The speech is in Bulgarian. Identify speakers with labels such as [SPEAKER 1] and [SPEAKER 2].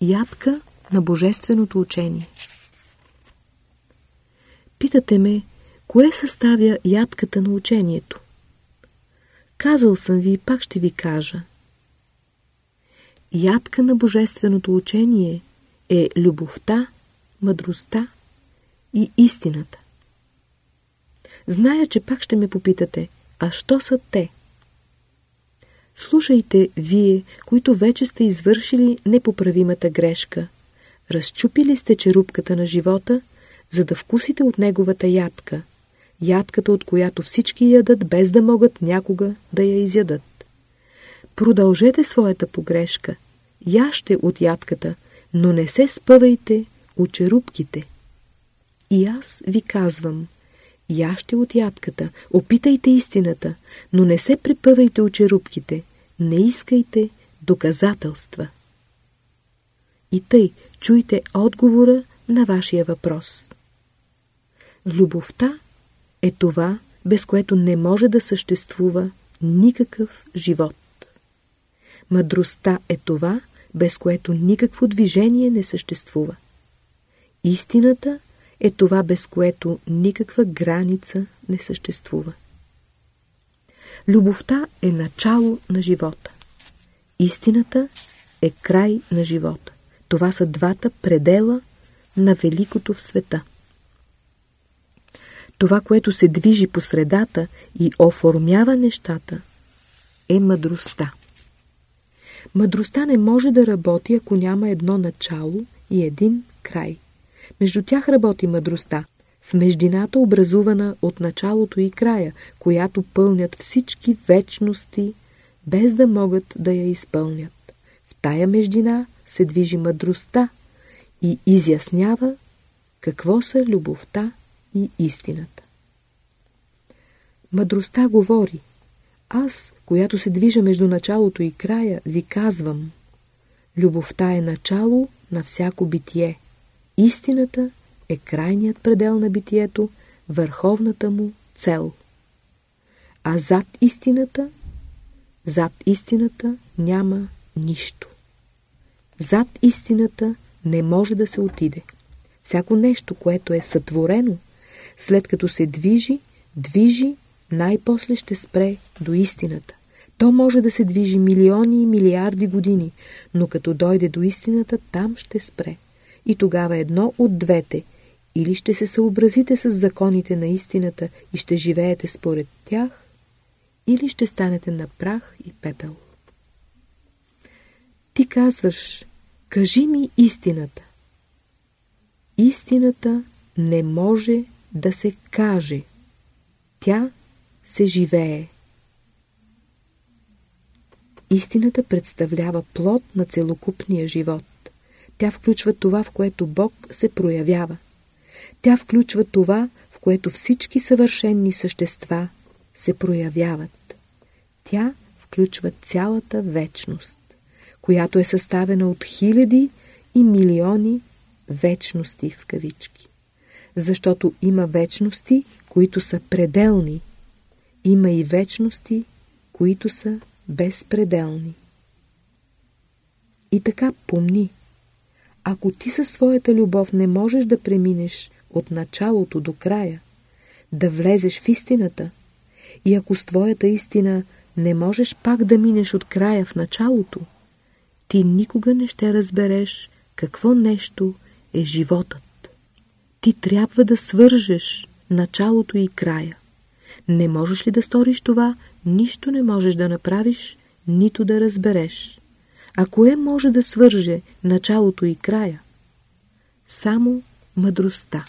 [SPEAKER 1] Ядка на божественото учение Питате ме, кое съставя ядката на учението? Казал съм ви и пак ще ви кажа. Ядка на божественото учение е любовта, мъдростта и истината. Зная, че пак ще ме попитате, а що са те? Слушайте, вие, които вече сте извършили непоправимата грешка. Разчупили сте черупката на живота, за да вкусите от неговата ядка. Ядката, от която всички ядат, без да могат някога да я изядат. Продължете своята погрешка. Яще от ядката, но не се спъвайте от черупките. И аз ви казвам, яще от ядката, опитайте истината, но не се припъвайте от черупките, не искайте доказателства. И тъй, чуйте отговора на вашия въпрос. Любовта е това, без което не може да съществува никакъв живот. Мъдростта е това, без което никакво движение не съществува. Истината е това, без което никаква граница не съществува. Любовта е начало на живота. Истината е край на живота. Това са двата предела на великото в света. Това, което се движи по средата и оформява нещата, е мъдростта. Мъдростта не може да работи, ако няма едно начало и един край. Между тях работи мъдростта, в междината образувана от началото и края, която пълнят всички вечности, без да могат да я изпълнят. В тая междина се движи мъдростта и изяснява какво са любовта и истината. Мъдростта говори. Аз, която се движа между началото и края, ви казвам. Любовта е начало на всяко битие. Истината е крайният предел на битието, върховната му цел. А зад истината, зад истината няма нищо. Зад истината не може да се отиде. Всяко нещо, което е сътворено, след като се движи, движи, най-после ще спре до истината. То може да се движи милиони и милиарди години, но като дойде до истината, там ще спре. И тогава едно от двете – или ще се съобразите с законите на истината и ще живеете според тях, или ще станете на прах и пепел. Ти казваш, кажи ми истината. Истината не може да се каже. Тя се живее. Истината представлява плод на целокупния живот. Тя включва това, в което Бог се проявява. Тя включва това, в което всички съвършенни същества се проявяват. Тя включва цялата вечност, която е съставена от хиляди и милиони вечности в кавички. Защото има вечности, които са пределни. Има и вечности, които са безпределни. И така помни, ако ти със своята любов не можеш да преминеш от началото до края, да влезеш в истината и ако с твоята истина не можеш пак да минеш от края в началото, ти никога не ще разбереш какво нещо е животът. Ти трябва да свържеш началото и края. Не можеш ли да сториш това, нищо не можеш да направиш, нито да разбереш. А кое може да свърже началото и края? Само мъдростта.